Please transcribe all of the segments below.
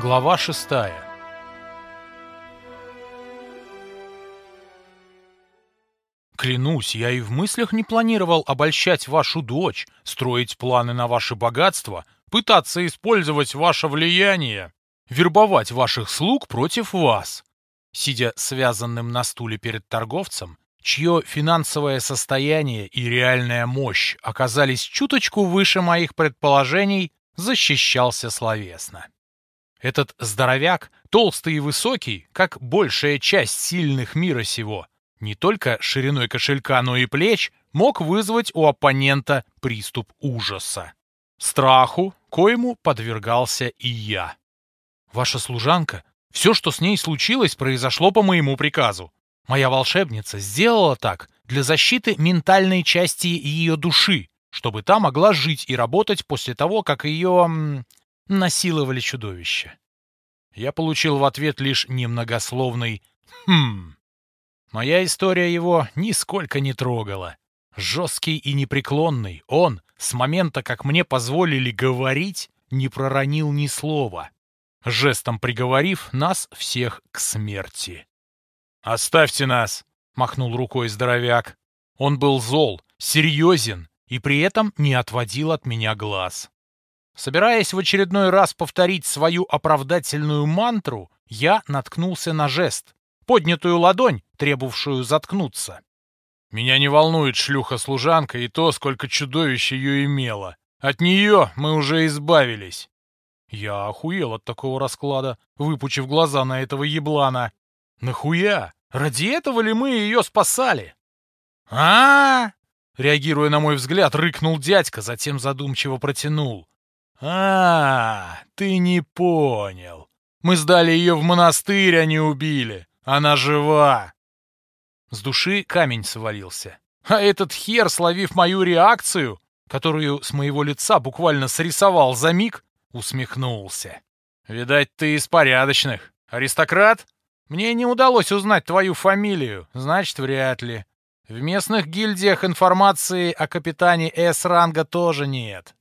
Глава шестая Клянусь, я и в мыслях не планировал обольщать вашу дочь, строить планы на ваше богатство, пытаться использовать ваше влияние, вербовать ваших слуг против вас. Сидя связанным на стуле перед торговцем, чье финансовое состояние и реальная мощь оказались чуточку выше моих предположений, защищался словесно. Этот здоровяк, толстый и высокий, как большая часть сильных мира сего, не только шириной кошелька, но и плеч, мог вызвать у оппонента приступ ужаса. Страху, коему подвергался и я. Ваша служанка, все, что с ней случилось, произошло по моему приказу. Моя волшебница сделала так для защиты ментальной части ее души, чтобы та могла жить и работать после того, как ее насиловали чудовище. Я получил в ответ лишь немногословный «хм». Моя история его нисколько не трогала. Жесткий и непреклонный, он, с момента, как мне позволили говорить, не проронил ни слова, жестом приговорив нас всех к смерти. «Оставьте нас!» — махнул рукой здоровяк. Он был зол, серьезен и при этом не отводил от меня глаз. Собираясь в очередной раз повторить свою оправдательную мантру, я наткнулся на жест, поднятую ладонь, требовавшую заткнуться. Меня не волнует шлюха-служанка и то, сколько чудовищ ее имело. От нее мы уже избавились. Я охуел от такого расклада, выпучив глаза на этого еблана. Нахуя? Ради этого ли мы ее спасали? а, -а, -а Реагируя на мой взгляд, рыкнул дядька, затем задумчиво протянул. А, ты не понял. Мы сдали ее в монастырь, а не убили. Она жива!» С души камень свалился. А этот хер, словив мою реакцию, которую с моего лица буквально срисовал за миг, усмехнулся. «Видать, ты из порядочных. Аристократ? Мне не удалось узнать твою фамилию, значит, вряд ли. В местных гильдиях информации о капитане С-ранга тоже нет.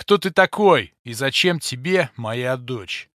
Кто ты такой и зачем тебе моя дочь?»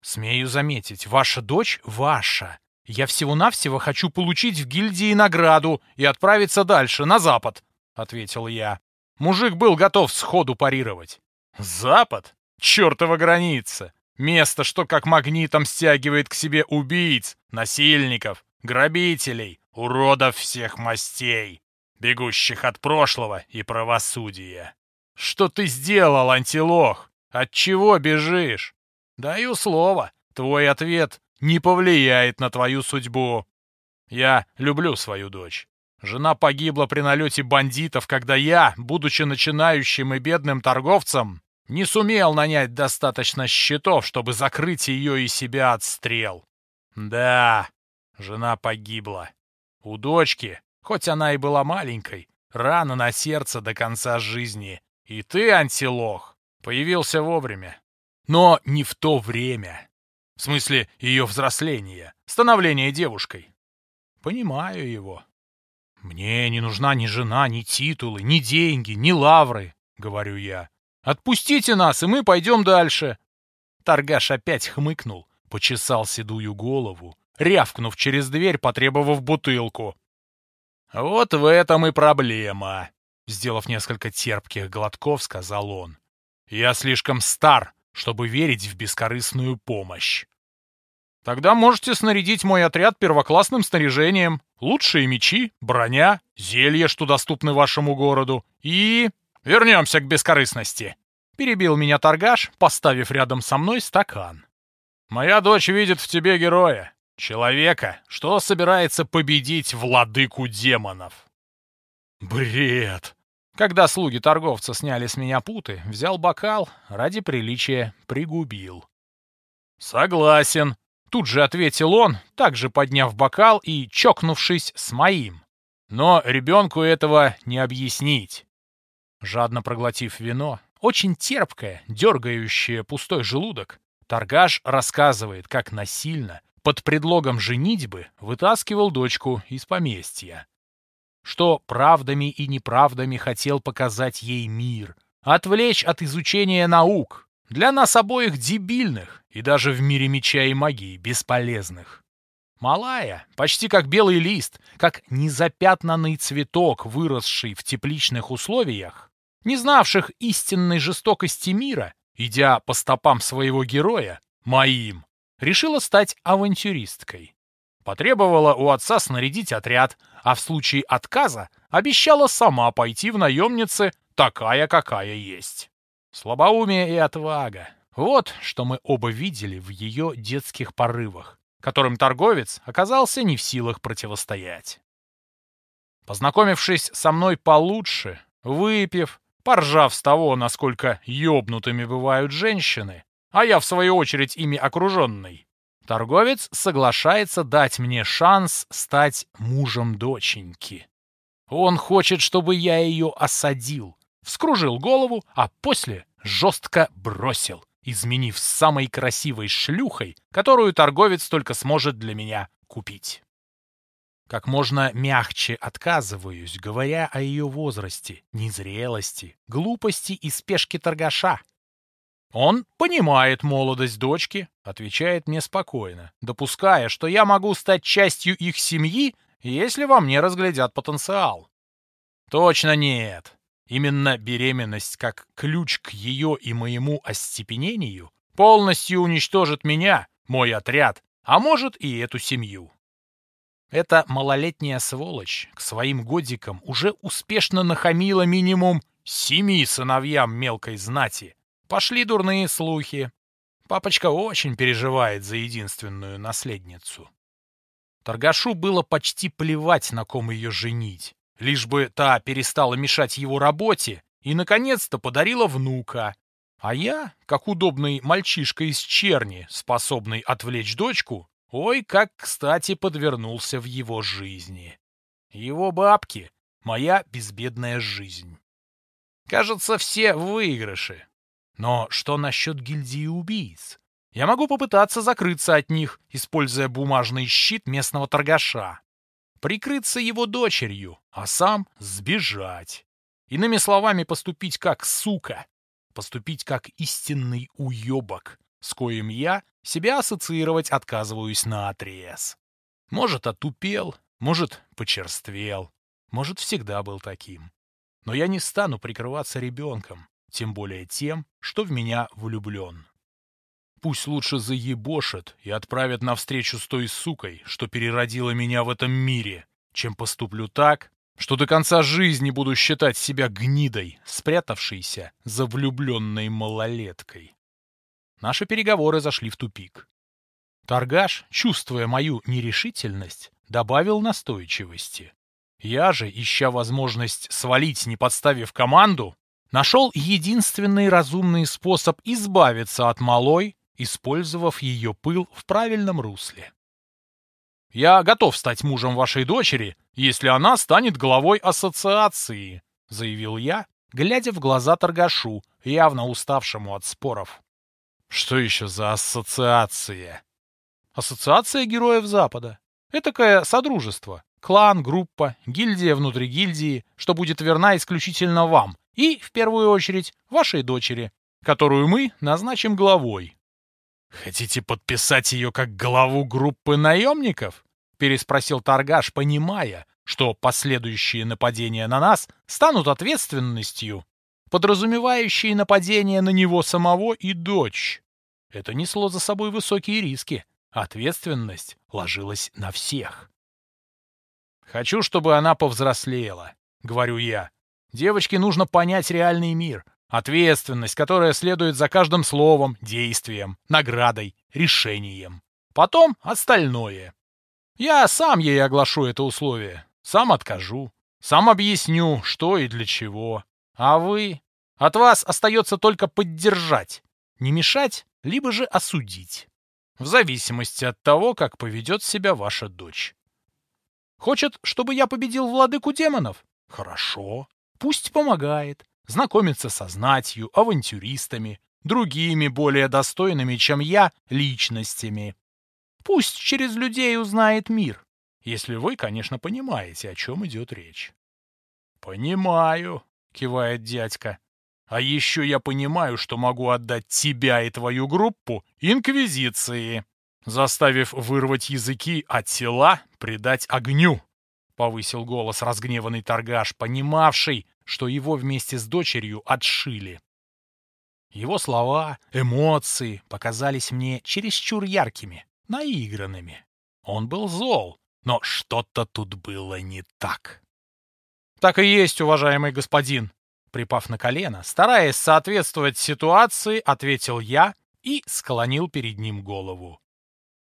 «Смею заметить, ваша дочь ваша. Я всего-навсего хочу получить в гильдии награду и отправиться дальше, на запад», — ответил я. Мужик был готов сходу парировать. «Запад? Чертова граница! Место, что как магнитом стягивает к себе убийц, насильников, грабителей, уродов всех мастей, бегущих от прошлого и правосудия. Что ты сделал, антилох? От чего бежишь? Даю слово, твой ответ не повлияет на твою судьбу. Я люблю свою дочь. Жена погибла при налете бандитов, когда я, будучи начинающим и бедным торговцем, не сумел нанять достаточно счетов, чтобы закрыть ее и себя от стрел. Да, жена погибла. У дочки, хоть она и была маленькой, рана на сердце до конца жизни. И ты, антилох, появился вовремя. Но не в то время. В смысле, ее взросления, становления девушкой. Понимаю его. Мне не нужна ни жена, ни титулы, ни деньги, ни лавры, говорю я. Отпустите нас, и мы пойдем дальше. Торгаш опять хмыкнул, почесал седую голову, рявкнув через дверь, потребовав бутылку. «Вот в этом и проблема», — сделав несколько терпких глотков, сказал он. «Я слишком стар, чтобы верить в бескорыстную помощь. Тогда можете снарядить мой отряд первоклассным снаряжением. Лучшие мечи, броня, зелья, что доступны вашему городу. И... Вернемся к бескорыстности. Перебил меня торгаш, поставив рядом со мной стакан. Моя дочь видит в тебе героя. Человека, что собирается победить владыку демонов. Бред! Когда слуги торговца сняли с меня путы, взял бокал, ради приличия пригубил. «Согласен», — тут же ответил он, также подняв бокал и чокнувшись с моим. «Но ребенку этого не объяснить». Жадно проглотив вино, очень терпкое, дергающее пустой желудок, торгаш рассказывает, как насильно, под предлогом женитьбы, вытаскивал дочку из поместья что правдами и неправдами хотел показать ей мир, отвлечь от изучения наук, для нас обоих дебильных и даже в мире меча и магии бесполезных. Малая, почти как белый лист, как незапятнанный цветок, выросший в тепличных условиях, не знавших истинной жестокости мира, идя по стопам своего героя, моим, решила стать авантюристкой. Потребовала у отца снарядить отряд, а в случае отказа обещала сама пойти в наемницы такая, какая есть. Слабоумие и отвага. Вот что мы оба видели в ее детских порывах, которым торговец оказался не в силах противостоять. Познакомившись со мной получше, выпив, поржав с того, насколько ёбнутыми бывают женщины, а я, в свою очередь, ими окруженный, торговец соглашается дать мне шанс стать мужем доченьки. Он хочет, чтобы я ее осадил, вскружил голову, а после жестко бросил, изменив самой красивой шлюхой, которую торговец только сможет для меня купить. Как можно мягче отказываюсь, говоря о ее возрасте, незрелости, глупости и спешке торгаша. Он понимает молодость дочки, отвечает мне спокойно, допуская, что я могу стать частью их семьи, если во мне разглядят потенциал. Точно нет. Именно беременность как ключ к ее и моему остепенению полностью уничтожит меня, мой отряд, а может и эту семью. Эта малолетняя сволочь к своим годикам уже успешно нахамила минимум семи сыновьям мелкой знати. Пошли дурные слухи. Папочка очень переживает за единственную наследницу. Торгашу было почти плевать, на ком ее женить, лишь бы та перестала мешать его работе и, наконец-то, подарила внука. А я, как удобный мальчишка из черни, способный отвлечь дочку, Ой, как кстати подвернулся в его жизни. Его бабки — моя безбедная жизнь. Кажется, все выигрыши. Но что насчет гильдии убийц? Я могу попытаться закрыться от них, используя бумажный щит местного торгаша. Прикрыться его дочерью, а сам сбежать. Иными словами, поступить как сука. Поступить как истинный уебок, с коим я себя ассоциировать отказываюсь на отрез. Может, отупел, может, почерствел, может, всегда был таким. Но я не стану прикрываться ребенком, тем более тем, что в меня влюблен. Пусть лучше заебошит и отправят навстречу с той сукой, что переродила меня в этом мире, чем поступлю так, что до конца жизни буду считать себя гнидой, спрятавшейся за влюбленной малолеткой. Наши переговоры зашли в тупик. Торгаш, чувствуя мою нерешительность, добавил настойчивости. Я же, ища возможность свалить, не подставив команду, нашел единственный разумный способ избавиться от малой, использовав ее пыл в правильном русле. «Я готов стать мужем вашей дочери, если она станет главой ассоциации», — заявил я, глядя в глаза торгашу, явно уставшему от споров. Что еще за ассоциация? Ассоциация героев Запада. Этакое содружество. Клан, группа, гильдия внутри гильдии, что будет верна исключительно вам и, в первую очередь, вашей дочери, которую мы назначим главой. «Хотите подписать ее как главу группы наемников?» — переспросил торгаш, понимая, что последующие нападения на нас станут ответственностью подразумевающие нападение на него самого и дочь. Это несло за собой высокие риски. Ответственность ложилась на всех. «Хочу, чтобы она повзрослела», — говорю я. «Девочке нужно понять реальный мир, ответственность, которая следует за каждым словом, действием, наградой, решением. Потом остальное. Я сам ей оглашу это условие, сам откажу, сам объясню, что и для чего. А вы? От вас остается только поддержать, не мешать, либо же осудить. В зависимости от того, как поведет себя ваша дочь. Хочет, чтобы я победил владыку демонов? Хорошо. Пусть помогает. Знакомится со знатью, авантюристами, другими более достойными, чем я, личностями. Пусть через людей узнает мир. Если вы, конечно, понимаете, о чем идет речь. «Понимаю», — кивает дядька. А еще я понимаю, что могу отдать тебя и твою группу Инквизиции, заставив вырвать языки, от тела предать огню. Повысил голос разгневанный торгаш, понимавший, что его вместе с дочерью отшили. Его слова, эмоции показались мне чересчур яркими, наигранными. Он был зол, но что-то тут было не так. «Так и есть, уважаемый господин!» Припав на колено, стараясь соответствовать ситуации, ответил я и склонил перед ним голову.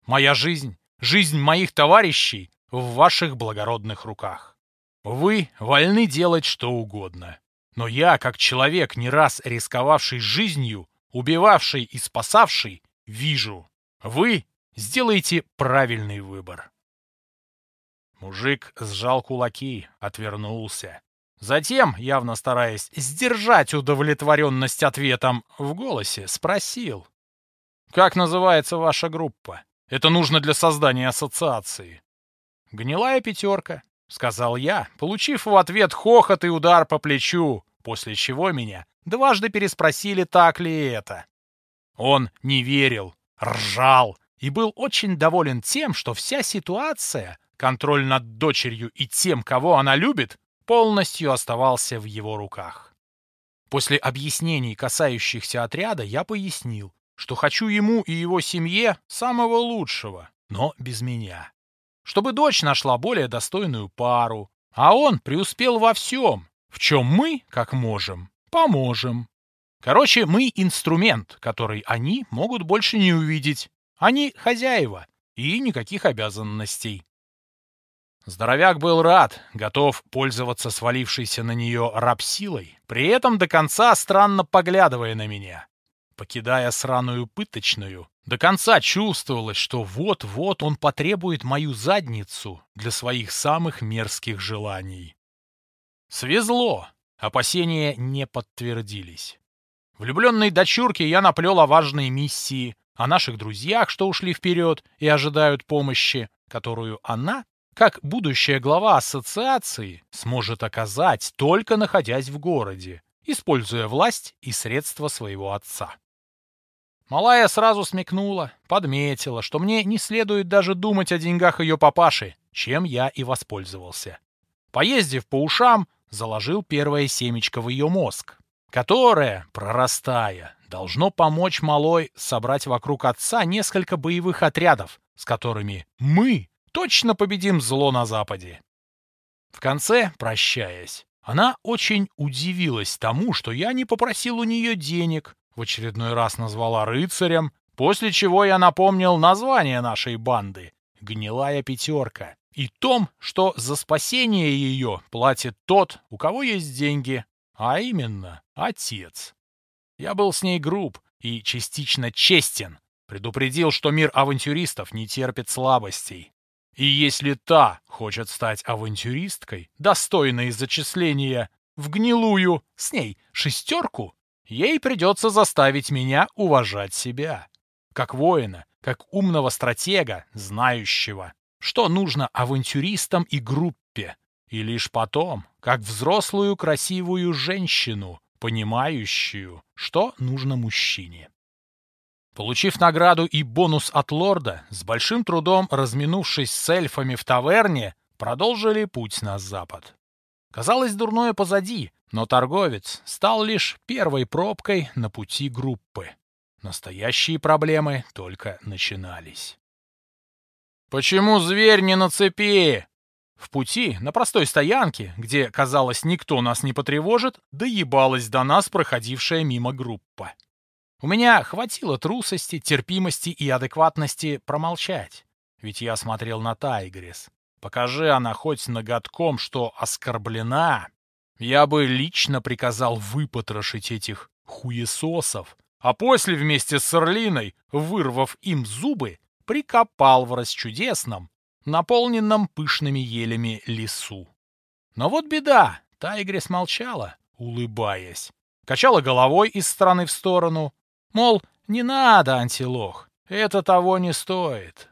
«Моя жизнь, жизнь моих товарищей в ваших благородных руках. Вы вольны делать что угодно. Но я, как человек, не раз рисковавший жизнью, убивавший и спасавший, вижу. Вы сделаете правильный выбор. Мужик сжал кулаки, отвернулся. Затем, явно стараясь сдержать удовлетворенность ответом в голосе, спросил. «Как называется ваша группа? Это нужно для создания ассоциации». «Гнилая пятерка», — сказал я, получив в ответ хохот и удар по плечу, после чего меня дважды переспросили, так ли это. Он не верил, ржал и был очень доволен тем, что вся ситуация, контроль над дочерью и тем, кого она любит, полностью оставался в его руках. После объяснений, касающихся отряда, я пояснил, что хочу ему и его семье самого лучшего, но без меня. Чтобы дочь нашла более достойную пару, а он преуспел во всем, в чем мы, как можем, поможем. Короче, мы инструмент, который они могут больше не увидеть. Они хозяева и никаких обязанностей. Здоровяк был рад, готов пользоваться свалившейся на нее рабсилой, при этом до конца странно поглядывая на меня. Покидая сраную пыточную, до конца чувствовалось, что вот-вот он потребует мою задницу для своих самых мерзких желаний. Свезло, опасения не подтвердились. Влюбленной дочурке я наплел о важной миссии, о наших друзьях, что ушли вперед и ожидают помощи, которую она как будущая глава ассоциации сможет оказать, только находясь в городе, используя власть и средства своего отца. Малая сразу смекнула, подметила, что мне не следует даже думать о деньгах ее папаши, чем я и воспользовался. Поездив по ушам, заложил первое семечко в ее мозг, которое, прорастая, должно помочь малой собрать вокруг отца несколько боевых отрядов, с которыми мы точно победим зло на Западе. В конце, прощаясь, она очень удивилась тому, что я не попросил у нее денег, в очередной раз назвала рыцарем, после чего я напомнил название нашей банды — «Гнилая пятерка», и том, что за спасение ее платит тот, у кого есть деньги, а именно отец. Я был с ней груб и частично честен, предупредил, что мир авантюристов не терпит слабостей. И если та хочет стать авантюристкой, достойной зачисления в гнилую с ней шестерку, ей придется заставить меня уважать себя. Как воина, как умного стратега, знающего, что нужно авантюристам и группе, и лишь потом, как взрослую красивую женщину, понимающую, что нужно мужчине. Получив награду и бонус от лорда, с большим трудом разминувшись с эльфами в таверне, продолжили путь на запад. Казалось, дурное позади, но торговец стал лишь первой пробкой на пути группы. Настоящие проблемы только начинались. «Почему зверь не на цепи?» В пути, на простой стоянке, где, казалось, никто нас не потревожит, доебалась до нас проходившая мимо группа. У меня хватило трусости, терпимости и адекватности промолчать. Ведь я смотрел на Тайгрис. Покажи она хоть ноготком, что оскорблена, я бы лично приказал выпотрошить этих хуесосов, а после вместе с Орлиной, вырвав им зубы, прикопал в расчудесном, наполненном пышными елями лесу. Но вот беда, Тайгрис молчала, улыбаясь. Качала головой из стороны в сторону, Мол, не надо, антилох, это того не стоит.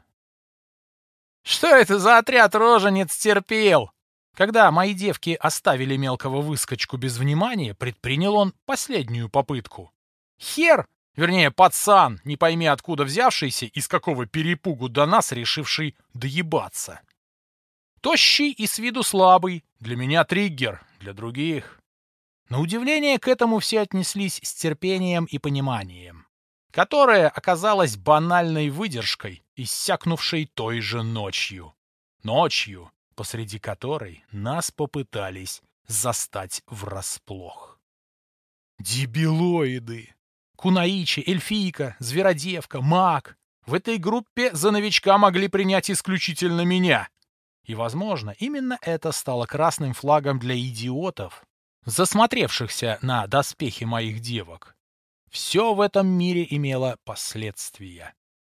«Что это за отряд роженец терпел?» Когда мои девки оставили мелкого выскочку без внимания, предпринял он последнюю попытку. Хер, вернее, пацан, не пойми откуда взявшийся, из какого перепугу до нас решивший доебаться. Тощий и с виду слабый, для меня триггер, для других. На удивление к этому все отнеслись с терпением и пониманием, которое оказалось банальной выдержкой, иссякнувшей той же ночью. Ночью, посреди которой нас попытались застать врасплох. Дебилоиды! Кунаичи, эльфийка, зверодевка, маг. В этой группе за новичка могли принять исключительно меня. И, возможно, именно это стало красным флагом для идиотов, засмотревшихся на доспехи моих девок. Все в этом мире имело последствия.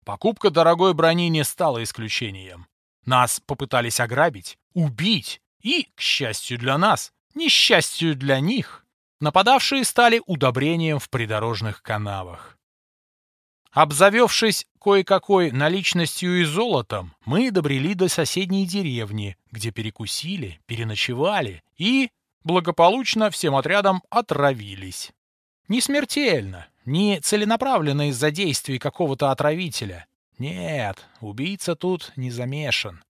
Покупка дорогой брони не стала исключением. Нас попытались ограбить, убить и, к счастью для нас, несчастью для них, нападавшие стали удобрением в придорожных канавах. Обзавевшись кое-какой наличностью и золотом, мы добрели до соседней деревни, где перекусили, переночевали и, благополучно, всем отрядом отравились. Не смертельно, не целенаправленно из-за действий какого-то отравителя, нет, убийца тут не замешан.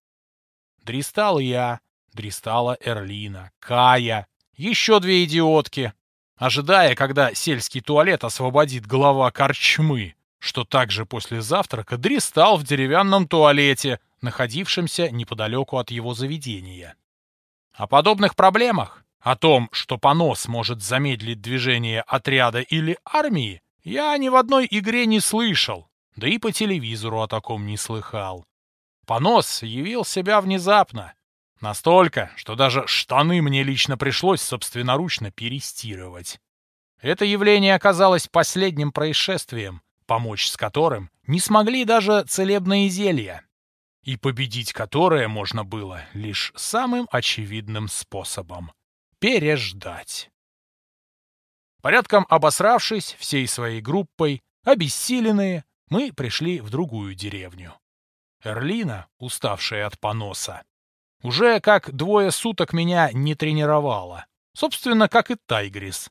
Дристал я, дристала Эрлина, Кая, еще две идиотки, ожидая, когда сельский туалет освободит глава корчмы, что также после завтрака дристал в деревянном туалете, находившемся неподалеку от его заведения. О подобных проблемах, о том, что понос может замедлить движение отряда или армии, я ни в одной игре не слышал, да и по телевизору о таком не слыхал. Понос явил себя внезапно. Настолько, что даже штаны мне лично пришлось собственноручно перестирывать. Это явление оказалось последним происшествием, помочь с которым не смогли даже целебные зелья, и победить которое можно было лишь самым очевидным способом — переждать. Порядком обосравшись всей своей группой, обессиленные, мы пришли в другую деревню. Эрлина, уставшая от поноса, уже как двое суток меня не тренировала. Собственно, как и Тайгрис.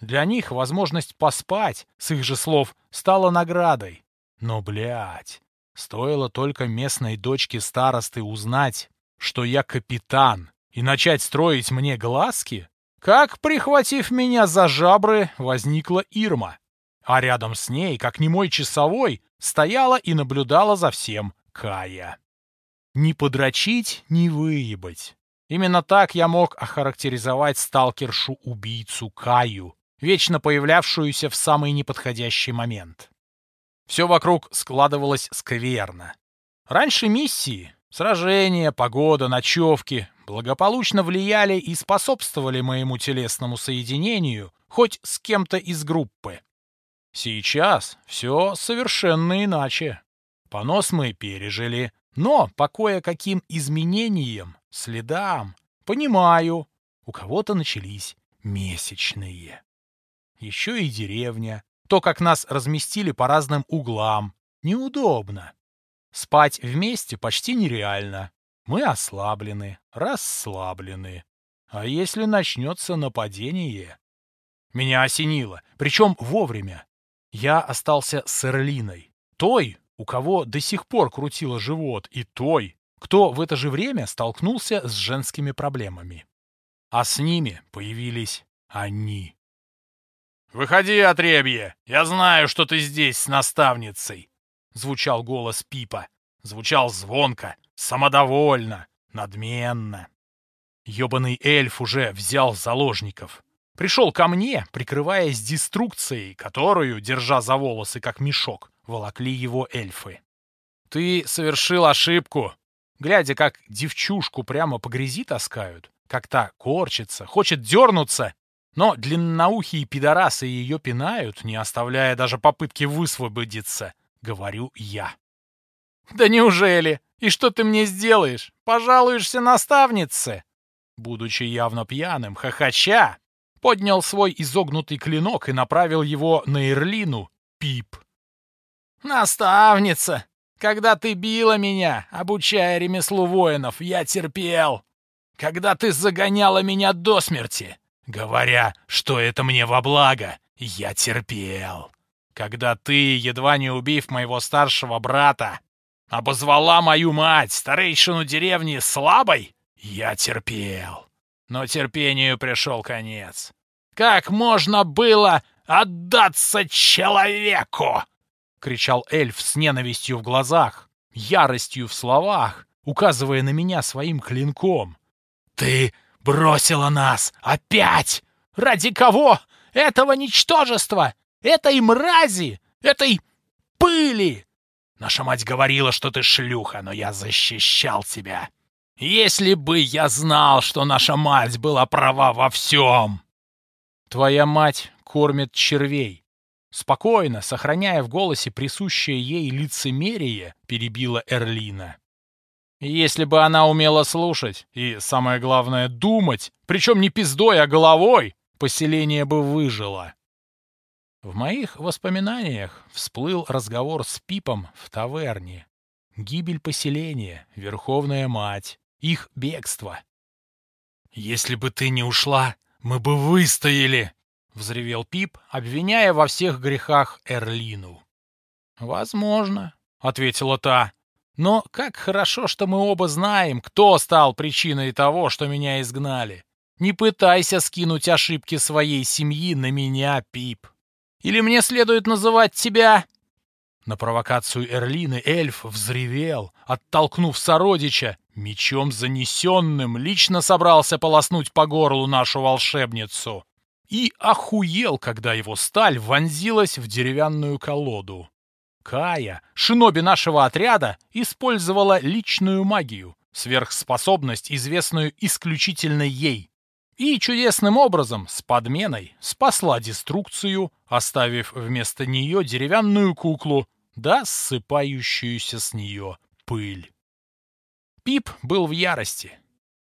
Для них возможность поспать, с их же слов, стала наградой. Но, блядь, стоило только местной дочке старосты узнать, что я капитан, и начать строить мне глазки, как, прихватив меня за жабры, возникла Ирма а рядом с ней, как немой часовой, стояла и наблюдала за всем Кая. Ни подрочить, ни выебать. Именно так я мог охарактеризовать сталкершу-убийцу Каю, вечно появлявшуюся в самый неподходящий момент. Все вокруг складывалось скверно. Раньше миссии, сражения, погода, ночевки благополучно влияли и способствовали моему телесному соединению хоть с кем-то из группы. Сейчас все совершенно иначе. Понос мы пережили, но по кое-каким изменениям, следам, понимаю, у кого-то начались месячные. Еще и деревня, то, как нас разместили по разным углам, неудобно. Спать вместе почти нереально. Мы ослаблены, расслаблены. А если начнется нападение? Меня осенило, причем вовремя я остался с Эрлиной. Той, у кого до сих пор крутило живот, и той, кто в это же время столкнулся с женскими проблемами. А с ними появились они. «Выходи, отребье! Я знаю, что ты здесь с наставницей!» Звучал голос Пипа. Звучал звонко, самодовольно, надменно. Ёбаный эльф уже взял заложников. Пришел ко мне, прикрываясь деструкцией, которую, держа за волосы как мешок, волокли его эльфы. «Ты совершил ошибку!» Глядя, как девчушку прямо по грязи таскают, как та корчится, хочет дернуться, но длинноухие пидорасы ее пинают, не оставляя даже попытки высвободиться, говорю я. «Да неужели? И что ты мне сделаешь? Пожалуешься наставнице?» Будучи явно пьяным, хохоча, поднял свой изогнутый клинок и направил его на Эрлину, Пип. «Наставница! Когда ты била меня, обучая ремеслу воинов, я терпел. когда ты загоняла меня до смерти, говоря, что это мне во благо, я терпел. Когда ты, едва не убив моего старшего брата, обозвала мою мать, старейшину деревни, слабой, я терпел. Но терпению пришел конец. Как можно было отдаться человеку? кричал эльф с ненавистью в глазах, яростью в словах, указывая на меня своим клинком. Ты бросила нас опять! Ради кого? Этого ничтожества! Этой мрази! Этой пыли! Наша мать говорила, что ты шлюха, но я защищал тебя. Если бы я знал, что наша мать была права во всем. Твоя мать кормит червей. Спокойно, сохраняя в голосе присущее ей лицемерие, перебила Эрлина. Если бы она умела слушать и, самое главное, думать, причем не пиздой, а головой, поселение бы выжило. В моих воспоминаниях всплыл разговор с Пипом в таверне. Гибель поселения, Верховная Мать, их бегство. «Если бы ты не ушла, мы бы выстояли!» — взревел Пип, обвиняя во всех грехах Эрлину. «Возможно», — ответила та. «Но как хорошо, что мы оба знаем, кто стал причиной того, что меня изгнали. Не пытайся скинуть ошибки своей семьи на меня, Пип. Или мне следует называть тебя на провокацию Эрлины эльф взревел, оттолкнув сородича, мечом занесенным лично собрался полоснуть по горлу нашу волшебницу. И охуел, когда его сталь вонзилась в деревянную колоду. Кая, шиноби нашего отряда, использовала личную магию, сверхспособность, известную исключительно ей. И чудесным образом, с подменой, спасла деструкцию, оставив вместо нее деревянную куклу, да ссыпающуюся с нее пыль. Пип был в ярости.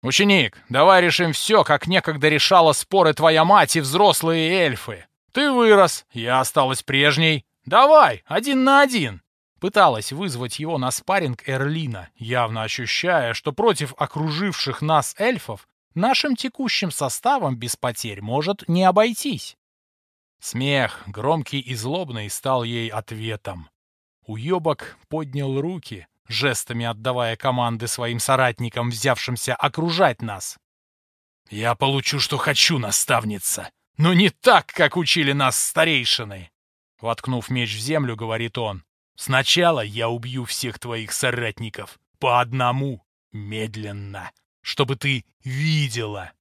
«Ученик, давай решим все, как некогда решала споры твоя мать и взрослые эльфы. Ты вырос, я осталась прежней. Давай, один на один!» Пыталась вызвать его на спарринг Эрлина, явно ощущая, что против окруживших нас эльфов нашим текущим составом без потерь может не обойтись. Смех, громкий и злобный, стал ей ответом. Уебок поднял руки, жестами отдавая команды своим соратникам, взявшимся окружать нас. «Я получу, что хочу, наставница, но не так, как учили нас старейшины!» Воткнув меч в землю, говорит он. «Сначала я убью всех твоих соратников, по одному, медленно, чтобы ты видела.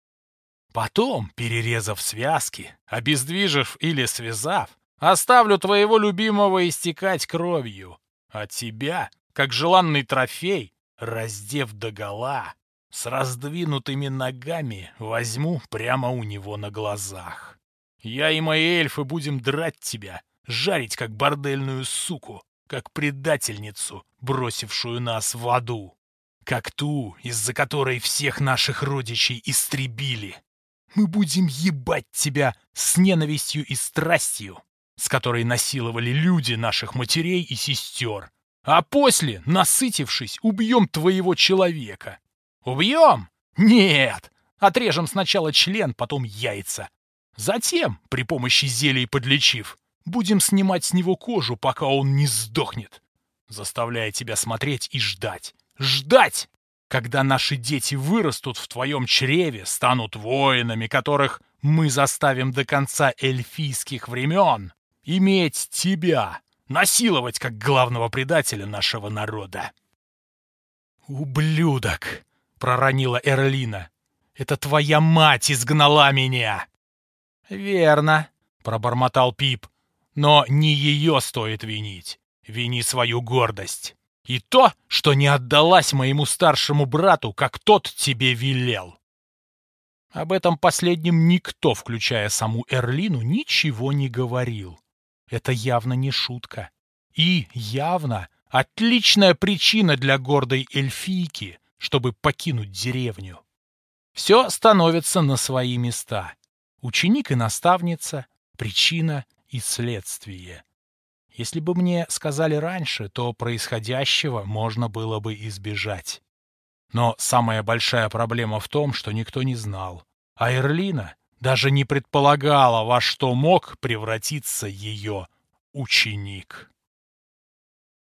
Потом, перерезав связки, обездвижив или связав, Оставлю твоего любимого истекать кровью, а тебя, как желанный трофей, раздев догола, с раздвинутыми ногами возьму прямо у него на глазах. Я и мои эльфы будем драть тебя, жарить как бордельную суку, как предательницу, бросившую нас в аду, как ту, из-за которой всех наших родичей истребили. Мы будем ебать тебя с ненавистью и страстью, с которой насиловали люди наших матерей и сестер. А после, насытившись, убьем твоего человека. Убьем? Нет! Отрежем сначала член, потом яйца. Затем, при помощи зелий подлечив, будем снимать с него кожу, пока он не сдохнет. Заставляя тебя смотреть и ждать. Ждать! Когда наши дети вырастут в твоем чреве, станут воинами, которых мы заставим до конца эльфийских времен иметь тебя, насиловать как главного предателя нашего народа. «Ублюдок!» — проронила Эрлина. «Это твоя мать изгнала меня!» «Верно», — пробормотал Пип. «Но не ее стоит винить. Вини свою гордость. И то, что не отдалась моему старшему брату, как тот тебе велел». Об этом последнем никто, включая саму Эрлину, ничего не говорил. Это явно не шутка. И явно отличная причина для гордой эльфийки, чтобы покинуть деревню. Все становится на свои места. Ученик и наставница, причина и следствие. Если бы мне сказали раньше, то происходящего можно было бы избежать. Но самая большая проблема в том, что никто не знал. А Эрлина даже не предполагала, во что мог превратиться ее ученик.